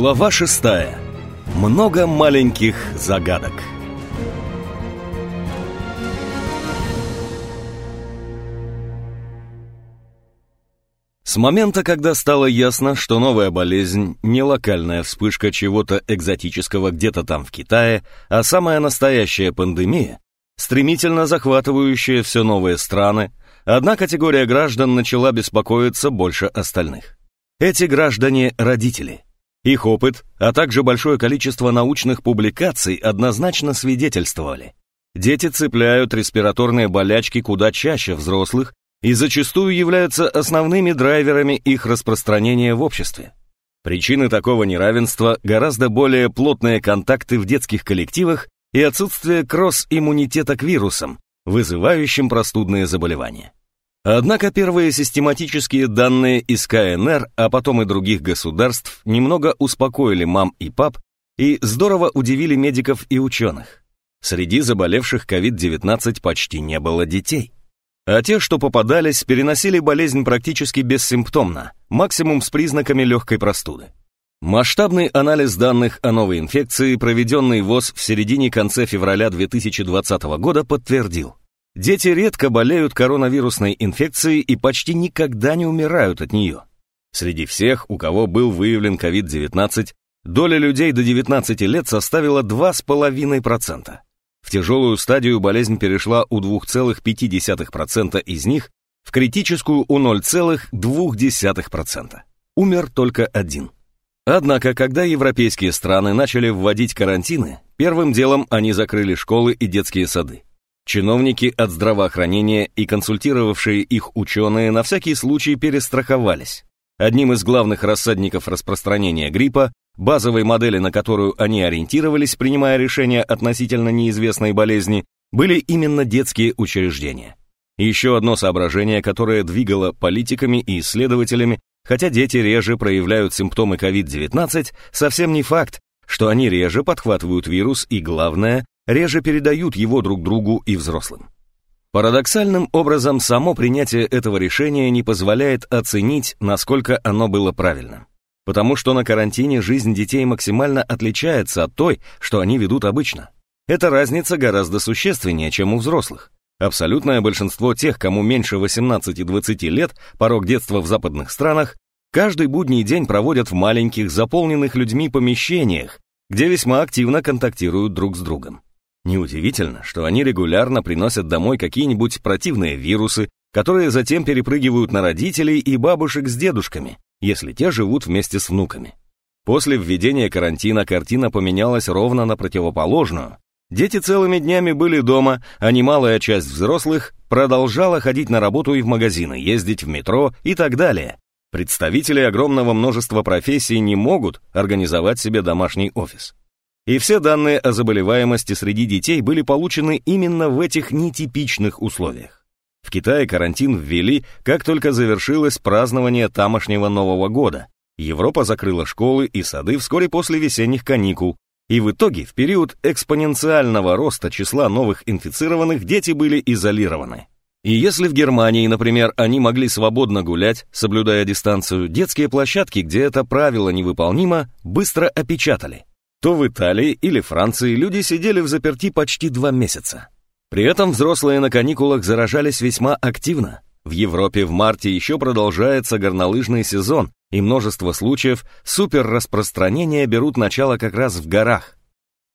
Глава шестая. Много маленьких загадок. С момента, когда стало ясно, что новая болезнь не локальная вспышка чего-то экзотического где-то там в Китае, а самая настоящая пандемия, стремительно захватывающая все новые страны, одна категория граждан начала беспокоиться больше остальных. Эти граждане – родители – их опыт, а также большое количество научных публикаций однозначно свидетельствовали. Дети цепляют респираторные болячки куда чаще взрослых и зачастую являются основными драйверами их распространения в обществе. Причины такого неравенства гораздо более плотные контакты в детских коллективах и отсутствие кросс-иммунитета к вирусам, вызывающим простудные заболевания. Однако первые систематические данные из КНР, а потом и других государств, немного успокоили мам и пап и здорово удивили медиков и ученых. Среди заболевших COVID-19 почти не было детей. А те, что попадались, переносили болезнь практически бессимптомно, максимум с признаками легкой простуды. Масштабный анализ данных о новой инфекции, проведенный ВОЗ в середине-конце февраля 2020 года, подтвердил. Дети редко болеют коронавирусной инфекцией и почти никогда не умирают от нее. Среди всех, у кого был выявлен COVID-19, доля людей до 19 лет составила 2,5%. В тяжелую стадию болезнь перешла у 2,5% из них, в критическую у 0,2%. Умер только один. Однако, когда европейские страны начали вводить карантины, первым делом они закрыли школы и детские сады. Чиновники от здравоохранения и консультировавшие их ученые на всякий случай перестраховались. Одним из главных рассадников распространения гриппа, базовой модели, на которую они ориентировались, принимая решения относительно неизвестной болезни, были именно детские учреждения. еще одно соображение, которое двигало политиками и исследователями, хотя дети реже проявляют симптомы COVID-19, совсем не факт, что они реже подхватывают вирус и, главное, реже передают его друг другу и взрослым. Парадоксальным образом, само принятие этого решения не позволяет оценить, насколько оно было правильным. Потому что на карантине жизнь детей максимально отличается от той, что они ведут обычно. Эта разница гораздо существеннее, чем у взрослых. Абсолютное большинство тех, кому меньше 18-20 лет, порог детства в западных странах, каждый будний день проводят в маленьких, заполненных людьми помещениях, где весьма активно контактируют друг с другом. Неудивительно, что они регулярно приносят домой какие-нибудь противные вирусы, которые затем перепрыгивают на родителей и бабушек с дедушками, если те живут вместе с внуками. После введения карантина картина поменялась ровно на противоположную. Дети целыми днями были дома, а немалая часть взрослых продолжала ходить на работу и в магазины, ездить в метро и так далее. Представители огромного множества профессий не могут организовать себе домашний офис. И все данные о заболеваемости среди детей были получены именно в этих нетипичных условиях. В Китае карантин ввели, как только завершилось празднование тамошнего Нового года. Европа закрыла школы и сады вскоре после весенних каникул, и в итоге в период экспоненциального роста числа новых инфицированных дети были изолированы. И если в Германии, например, они могли свободно гулять, соблюдая дистанцию, детские площадки, где это правило невыполнимо, быстро опечатали то в Италии или Франции люди сидели в заперти почти два месяца. При этом взрослые на каникулах заражались весьма активно. В Европе в марте еще продолжается горнолыжный сезон, и множество случаев суперраспространения берут начало как раз в горах.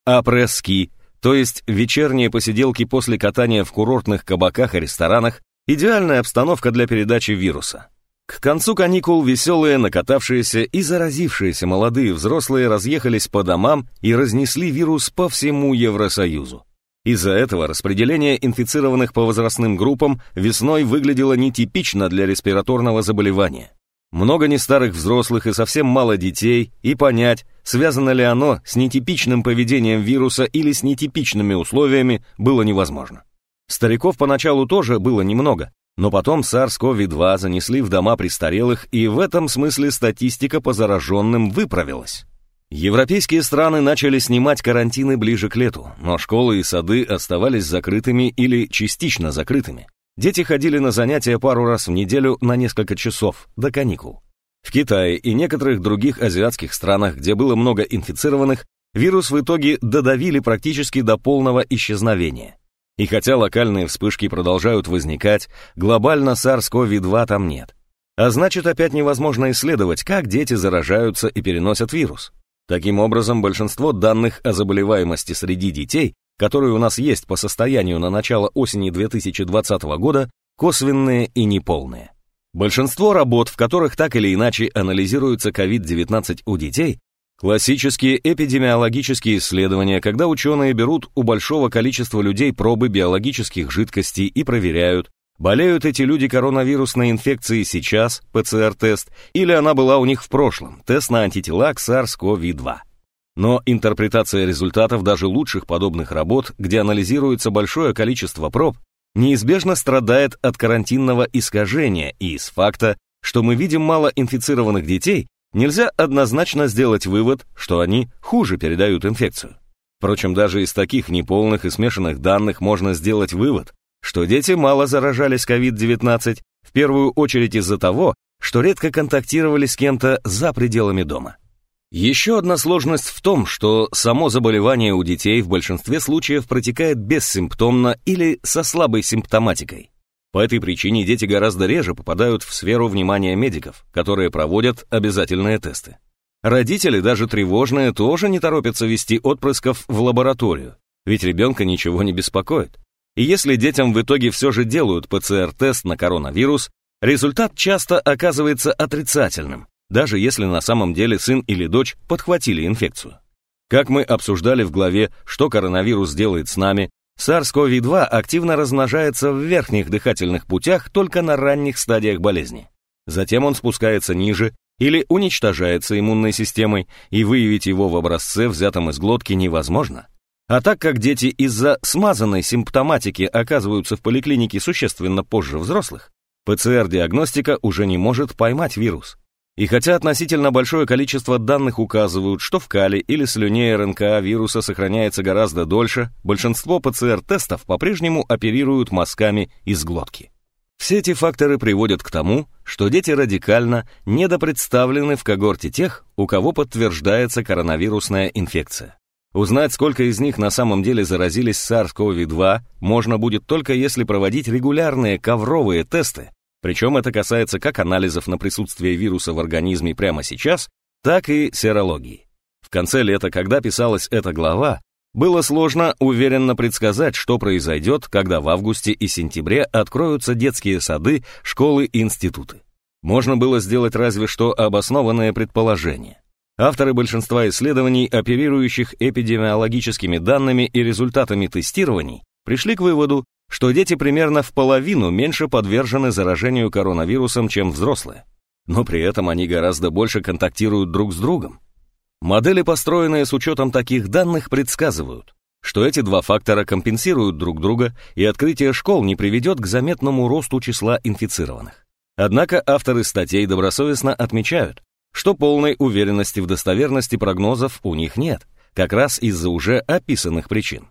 А пресс-ски, то есть вечерние посиделки после катания в курортных кабаках и ресторанах, идеальная обстановка для передачи вируса. К концу каникул веселые, накатавшиеся и заразившиеся молодые взрослые разъехались по домам и разнесли вирус по всему Евросоюзу. Из-за этого распределение инфицированных по возрастным группам весной выглядело нетипично для респираторного заболевания. Много нестарых взрослых и совсем мало детей, и понять, связано ли оно с нетипичным поведением вируса или с нетипичными условиями, было невозможно. Стариков поначалу тоже было немного, но потом SARS-CoV-2 занесли в дома престарелых, и в этом смысле статистика по зараженным выправилась. Европейские страны начали снимать карантины ближе к лету, но школы и сады оставались закрытыми или частично закрытыми. Дети ходили на занятия пару раз в неделю на несколько часов, до каникул. В Китае и некоторых других азиатских странах, где было много инфицированных, вирус в итоге додавили практически до полного исчезновения. И хотя локальные вспышки продолжают возникать, глобально SARS-CoV-2 там нет. А значит, опять невозможно исследовать, как дети заражаются и переносят вирус. Таким образом, большинство данных о заболеваемости среди детей, которые у нас есть по состоянию на начало осени 2020 года, косвенные и неполные. Большинство работ, в которых так или иначе анализируется COVID-19 у детей, классические эпидемиологические исследования, когда ученые берут у большого количества людей пробы биологических жидкостей и проверяют, болеют эти люди коронавирусной инфекцией сейчас, ПЦР-тест, или она была у них в прошлом, тест на антитела к SARS-CoV-2. Но интерпретация результатов даже лучших подобных работ, где анализируется большое количество проб, неизбежно страдает от карантинного искажения и из факта, что мы видим мало инфицированных детей, нельзя однозначно сделать вывод, что они хуже передают инфекцию. Впрочем, даже из таких неполных и смешанных данных можно сделать вывод, что дети мало заражались COVID-19, в первую очередь из-за того, что редко контактировали с кем-то за пределами дома. Еще одна сложность в том, что само заболевание у детей в большинстве случаев протекает бессимптомно или со слабой симптоматикой. По этой причине дети гораздо реже попадают в сферу внимания медиков, которые проводят обязательные тесты. Родители, даже тревожные, тоже не торопятся вести отпрысков в лабораторию, ведь ребенка ничего не беспокоит. И если детям в итоге все же делают ПЦР-тест на коронавирус, результат часто оказывается отрицательным, даже если на самом деле сын или дочь подхватили инфекцию. Как мы обсуждали в главе «Что коронавирус делает с нами», SARS-CoV-2 активно размножается в верхних дыхательных путях только на ранних стадиях болезни. Затем он спускается ниже или уничтожается иммунной системой, и выявить его в образце, взятом из глотки, невозможно. А так как дети из-за смазанной симптоматики оказываются в поликлинике существенно позже взрослых, ПЦР-диагностика уже не может поймать вирус. И хотя относительно большое количество данных указывают, что в кале или слюне РНК вируса сохраняется гораздо дольше, большинство ПЦР-тестов по-прежнему оперируют мазками из глотки. Все эти факторы приводят к тому, что дети радикально недопредставлены в когорте тех, у кого подтверждается коронавирусная инфекция. Узнать, сколько из них на самом деле заразились SARS-CoV-2, можно будет только если проводить регулярные ковровые тесты причем это касается как анализов на присутствие вируса в организме прямо сейчас, так и серологии. В конце лета, когда писалась эта глава, было сложно уверенно предсказать, что произойдет, когда в августе и сентябре откроются детские сады, школы и институты. Можно было сделать разве что обоснованное предположение. Авторы большинства исследований, оперирующих эпидемиологическими данными и результатами тестирований, пришли к выводу, что дети примерно в половину меньше подвержены заражению коронавирусом, чем взрослые. Но при этом они гораздо больше контактируют друг с другом. Модели, построенные с учетом таких данных, предсказывают, что эти два фактора компенсируют друг друга, и открытие школ не приведет к заметному росту числа инфицированных. Однако авторы статей добросовестно отмечают, что полной уверенности в достоверности прогнозов у них нет, как раз из-за уже описанных причин.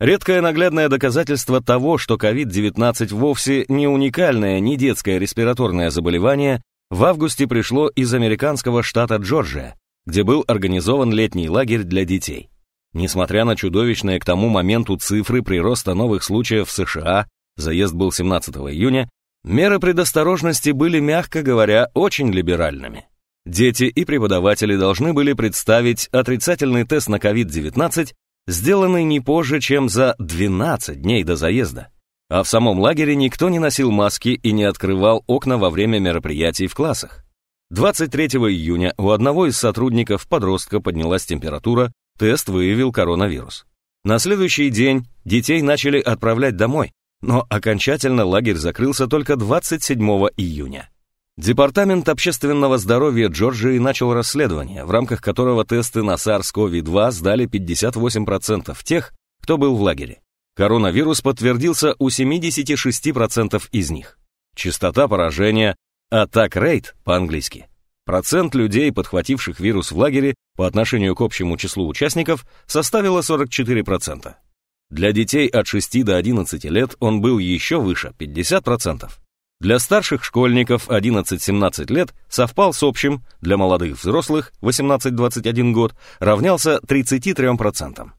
Редкое наглядное доказательство того, что COVID-19 вовсе не уникальное, не детское респираторное заболевание, в августе пришло из американского штата Джорджия, где был организован летний лагерь для детей. Несмотря на чудовищные к тому моменту цифры прироста новых случаев в США, заезд был 17 июня, меры предосторожности были, мягко говоря, очень либеральными. Дети и преподаватели должны были представить отрицательный тест на COVID-19 сделанный не позже, чем за 12 дней до заезда. А в самом лагере никто не носил маски и не открывал окна во время мероприятий в классах. 23 июня у одного из сотрудников подростка поднялась температура, тест выявил коронавирус. На следующий день детей начали отправлять домой, но окончательно лагерь закрылся только 27 июня. Департамент общественного здоровья Джорджии начал расследование, в рамках которого тесты на SARS-CoV-2 сдали 58% тех, кто был в лагере. Коронавирус подтвердился у 76% из них. Частота поражения attack rate по-английски. Процент людей, подхвативших вирус в лагере по отношению к общему числу участников, составила 44%. Для детей от 6 до 11 лет он был еще выше – 50%. Для старших школьников 11-17 лет совпал с общим, для молодых взрослых 18-21 год равнялся 33%.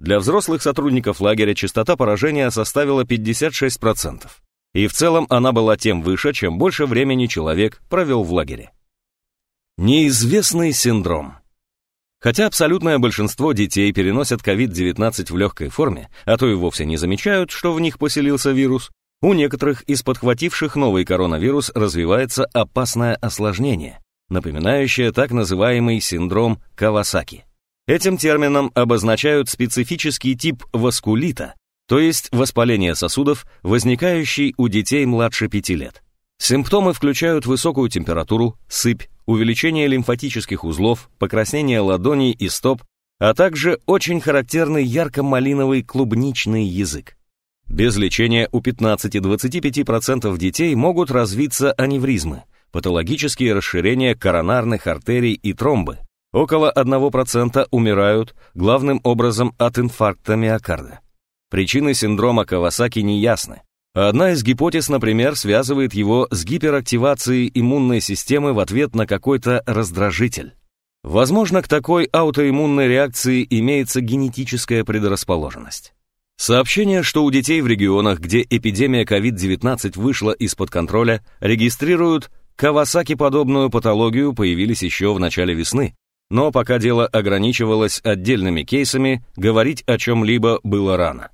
Для взрослых сотрудников лагеря частота поражения составила 56%. И в целом она была тем выше, чем больше времени человек провел в лагере. Неизвестный синдром. Хотя абсолютное большинство детей переносят COVID-19 в легкой форме, а то и вовсе не замечают, что в них поселился вирус, у некоторых из подхвативших новый коронавирус развивается опасное осложнение, напоминающее так называемый синдром Кавасаки. Этим термином обозначают специфический тип васкулита, то есть воспаление сосудов, возникающий у детей младше 5 лет. Симптомы включают высокую температуру, сыпь, увеличение лимфатических узлов, покраснение ладоней и стоп, а также очень характерный ярко-малиновый клубничный язык. Без лечения у 15-25% детей могут развиться аневризмы, патологические расширения коронарных артерий и тромбы. Около 1% умирают, главным образом от инфаркта миокарда. Причины синдрома Кавасаки не ясны. Одна из гипотез, например, связывает его с гиперактивацией иммунной системы в ответ на какой-то раздражитель. Возможно, к такой аутоиммунной реакции имеется генетическая предрасположенность. Сообщение, что у детей в регионах, где эпидемия COVID-19 вышла из-под контроля, регистрируют Кавасаки-подобную патологию, появились еще в начале весны. Но пока дело ограничивалось отдельными кейсами, говорить о чем-либо было рано.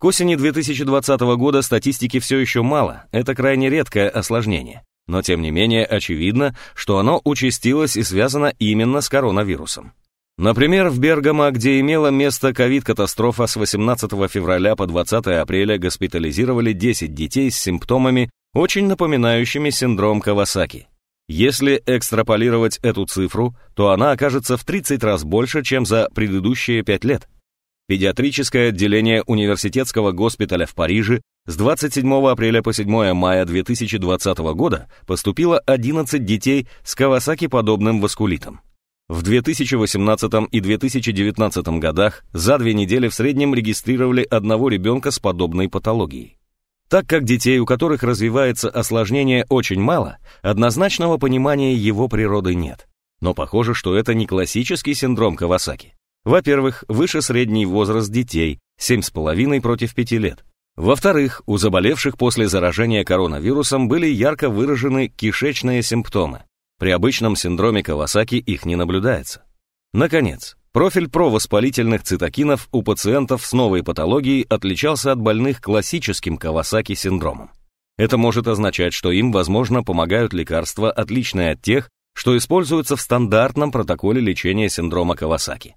К осени 2020 года статистики все еще мало, это крайне редкое осложнение. Но тем не менее очевидно, что оно участилось и связано именно с коронавирусом. Например, в Бергамо, где имела место ковид-катастрофа с 18 февраля по 20 апреля госпитализировали 10 детей с симптомами, очень напоминающими синдром Кавасаки. Если экстраполировать эту цифру, то она окажется в 30 раз больше, чем за предыдущие 5 лет. Педиатрическое отделение университетского госпиталя в Париже с 27 апреля по 7 мая 2020 года поступило 11 детей с Кавасаки-подобным васкулитом. В 2018 и 2019 годах за две недели в среднем регистрировали одного ребенка с подобной патологией. Так как детей, у которых развивается осложнение, очень мало, однозначного понимания его природы нет. Но похоже, что это не классический синдром Кавасаки. Во-первых, выше средний возраст детей, 7,5 против 5 лет. Во-вторых, у заболевших после заражения коронавирусом были ярко выражены кишечные симптомы. При обычном синдроме Кавасаки их не наблюдается. Наконец, профиль провоспалительных цитокинов у пациентов с новой патологией отличался от больных классическим Кавасаки синдромом. Это может означать, что им, возможно, помогают лекарства, отличные от тех, что используются в стандартном протоколе лечения синдрома Кавасаки.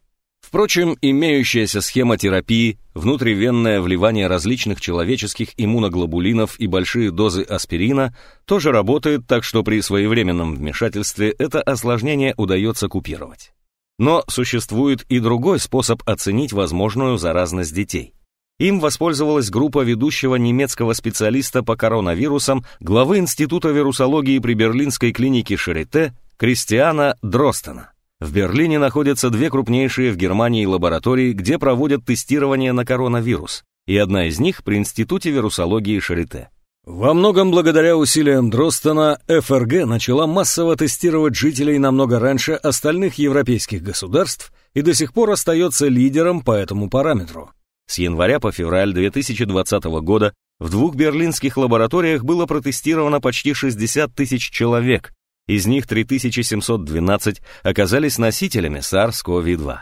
Впрочем, имеющаяся схема терапии, внутривенное вливание различных человеческих иммуноглобулинов и большие дозы аспирина тоже работает, так что при своевременном вмешательстве это осложнение удается купировать. Но существует и другой способ оценить возможную заразность детей. Им воспользовалась группа ведущего немецкого специалиста по коронавирусам, главы Института вирусологии при берлинской клинике Шарите Кристиана Дростена. В Берлине находятся две крупнейшие в Германии лаборатории, где проводят тестирование на коронавирус, и одна из них при Институте вирусологии Шарите. Во многом благодаря усилиям Дростона ФРГ начала массово тестировать жителей намного раньше остальных европейских государств и до сих пор остается лидером по этому параметру. С января по февраль 2020 года в двух берлинских лабораториях было протестировано почти 60 тысяч человек, из них 3712 оказались носителями SARS-CoV-2.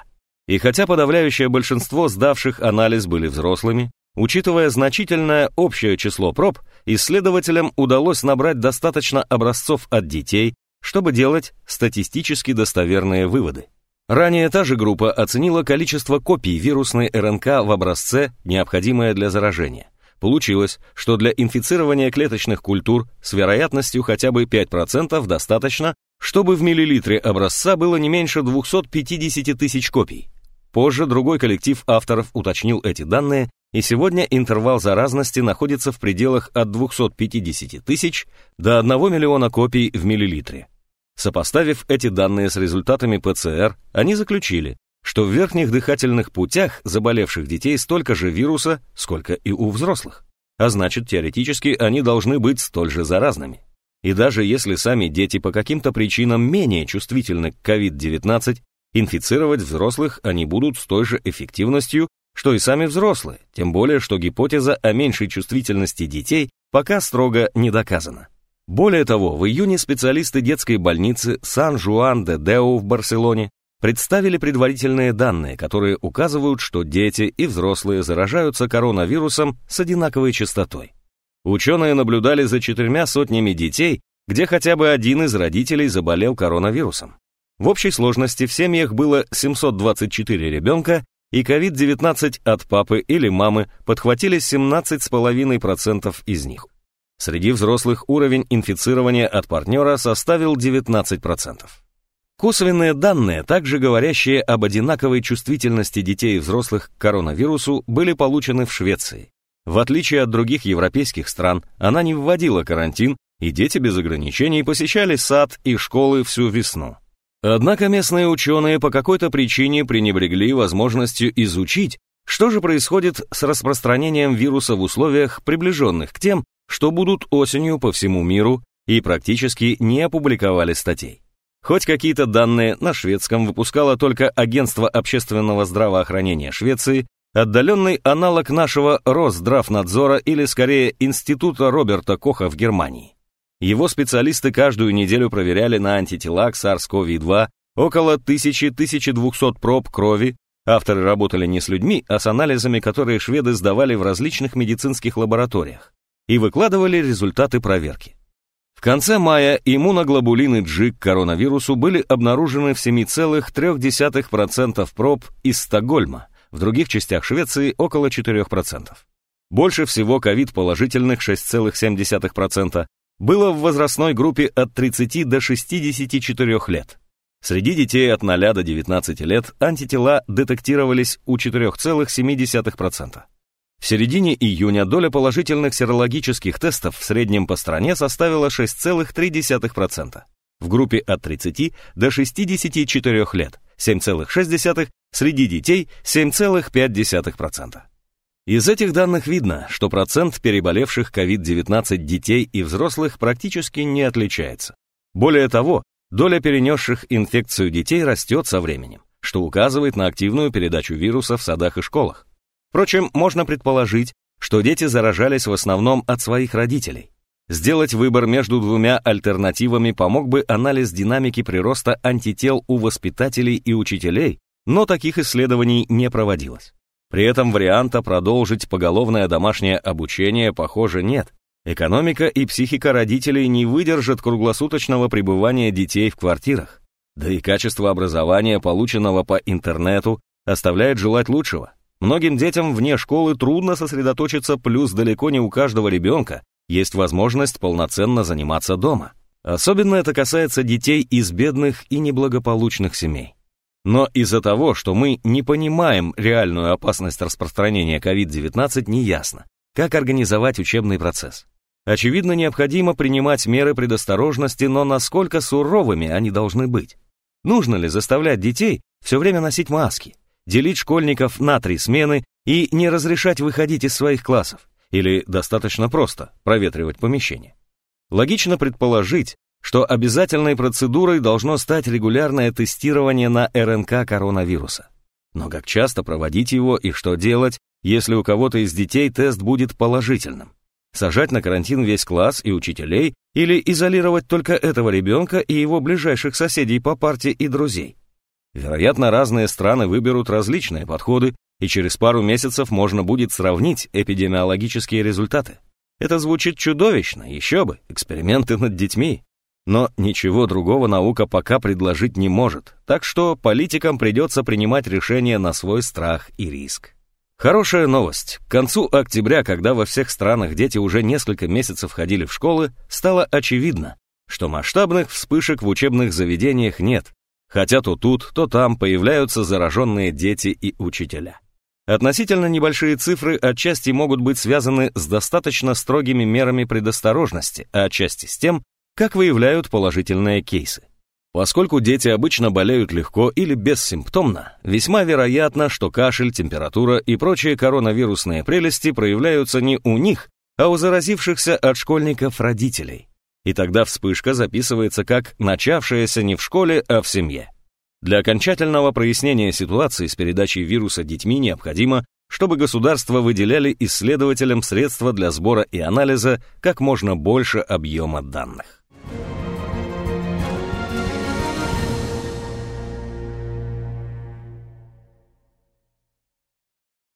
И хотя подавляющее большинство сдавших анализ были взрослыми, учитывая значительное общее число проб, исследователям удалось набрать достаточно образцов от детей, чтобы делать статистически достоверные выводы. Ранее та же группа оценила количество копий вирусной РНК в образце, необходимое для заражения. Получилось, что для инфицирования клеточных культур с вероятностью хотя бы 5% достаточно, чтобы в миллилитре образца было не меньше 250 тысяч копий. Позже другой коллектив авторов уточнил эти данные, и сегодня интервал заразности находится в пределах от 250 тысяч до 1 миллиона копий в миллилитре. Сопоставив эти данные с результатами ПЦР, они заключили, что в верхних дыхательных путях заболевших детей столько же вируса, сколько и у взрослых. а значит, теоретически они должны быть столь же заразными. И даже если сами дети по каким-то причинам менее чувствительны к COVID-19, инфицировать взрослых они будут с той же эффективностью, что и сами взрослые, тем более, что гипотеза о меньшей чувствительности детей пока строго не доказана. Более того, в июне специалисты детской больницы Сан-Жуан-де-Део в Барселоне представили предварительные данные, которые указывают, что дети и взрослые заражаются коронавирусом с одинаковой частотой. Ученые наблюдали за четырьмя сотнями детей, где хотя бы один из родителей заболел коронавирусом. В общей сложности в семьях было 724 ребенка, и COVID-19 от папы или мамы подхватили 17,5% из них. Среди взрослых уровень инфицирования от партнера составил 19%. Косвенные данные, также говорящие об одинаковой чувствительности детей и взрослых к коронавирусу, были получены в Швеции. В отличие от других европейских стран, она не вводила карантин, и дети без ограничений посещали сад и школы всю весну. Однако местные ученые по какой-то причине пренебрегли возможностью изучить, что же происходит с распространением вируса в условиях, приближенных к тем, что будут осенью по всему миру, и практически не опубликовали статей. Хоть какие-то данные на шведском выпускало только Агентство общественного здравоохранения Швеции, отдаленный аналог нашего Росздравнадзора или скорее Института Роберта Коха в Германии. Его специалисты каждую неделю проверяли на антитела к SARS-CoV-2 около 1000-1200 проб крови. Авторы работали не с людьми, а с анализами, которые шведы сдавали в различных медицинских лабораториях, и выкладывали результаты проверки. В конце мая иммуноглобулины G к коронавирусу были обнаружены в 7,3% проб из Стокгольма, в других частях Швеции около 4%. Больше всего ковид-положительных 6,7% было в возрастной группе от 30 до 64 лет. Среди детей от 0 до 19 лет антитела детектировались у 4,7%. В середине июня доля положительных серологических тестов в среднем по стране составила 6,3%. В группе от 30 до 64 лет 7,6%, среди детей 7,5%. Из этих данных видно, что процент переболевших COVID-19 детей и взрослых практически не отличается. Более того, доля перенесших инфекцию детей растет со временем, что указывает на активную передачу вируса в садах и школах. Впрочем, можно предположить, что дети заражались в основном от своих родителей. Сделать выбор между двумя альтернативами помог бы анализ динамики прироста антител у воспитателей и учителей, но таких исследований не проводилось. При этом варианта продолжить поголовное домашнее обучение, похоже, нет. Экономика и психика родителей не выдержат круглосуточного пребывания детей в квартирах. Да и качество образования, полученного по интернету, оставляет желать лучшего. Многим детям вне школы трудно сосредоточиться, плюс далеко не у каждого ребенка есть возможность полноценно заниматься дома. Особенно это касается детей из бедных и неблагополучных семей. Но из-за того, что мы не понимаем реальную опасность распространения COVID-19, неясно, как организовать учебный процесс. Очевидно, необходимо принимать меры предосторожности, но насколько суровыми они должны быть? Нужно ли заставлять детей все время носить маски? Делить школьников на три смены и не разрешать выходить из своих классов, или достаточно просто проветривать помещение. Логично предположить, что обязательной процедурой должно стать регулярное тестирование на РНК коронавируса. Но как часто проводить его и что делать, если у кого-то из детей тест будет положительным? Сажать на карантин весь класс и учителей или изолировать только этого ребенка и его ближайших соседей по парте и друзей? Вероятно, разные страны выберут различные подходы, и через пару месяцев можно будет сравнить эпидемиологические результаты. Это звучит чудовищно, еще бы, эксперименты над детьми. Но ничего другого наука пока предложить не может, так что политикам придется принимать решения на свой страх и риск. Хорошая новость. К концу октября, когда во всех странах дети уже несколько месяцев ходили в школы, стало очевидно, что масштабных вспышек в учебных заведениях нет, хотя то тут, то там появляются зараженные дети и учителя. Относительно небольшие цифры отчасти могут быть связаны с достаточно строгими мерами предосторожности, а отчасти с тем, как выявляют положительные кейсы. Поскольку дети обычно болеют легко или бессимптомно, весьма вероятно, что кашель, температура и прочие коронавирусные прелести проявляются не у них, а у заразившихся от школьников родителей. И тогда вспышка записывается как начавшаяся не в школе, а в семье. Для окончательного прояснения ситуации с передачей вируса детьми необходимо, чтобы государство выделяли исследователям средства для сбора и анализа как можно больше объема данных.